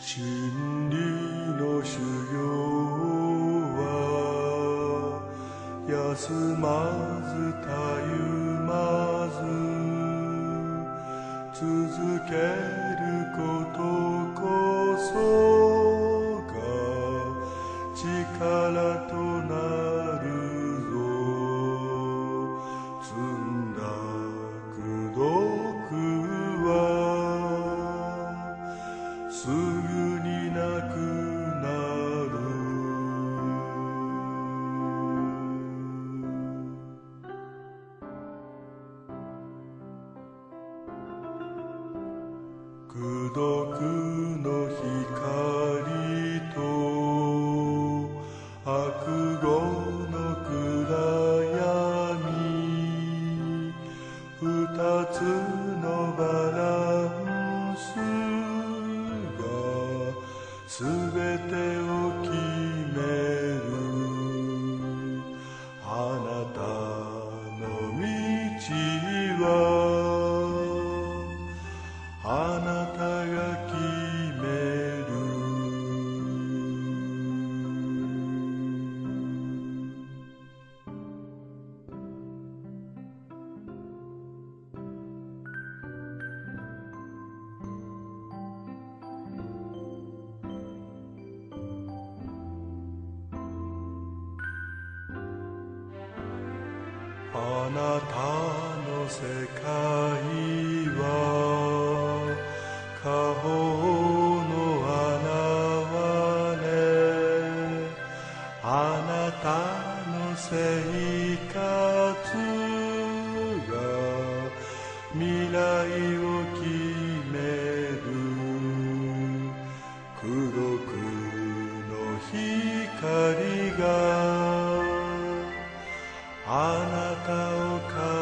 真理の修行休まずたゆまず。続けることこそが力となるぞ。積んだ功徳はすぐになく孤独の光と悪語の暗闇二つのバランスがすべてを決める。あなたの道はあなたの世界は過保の現れあなたの生活が未来を決める孤独の光があなたを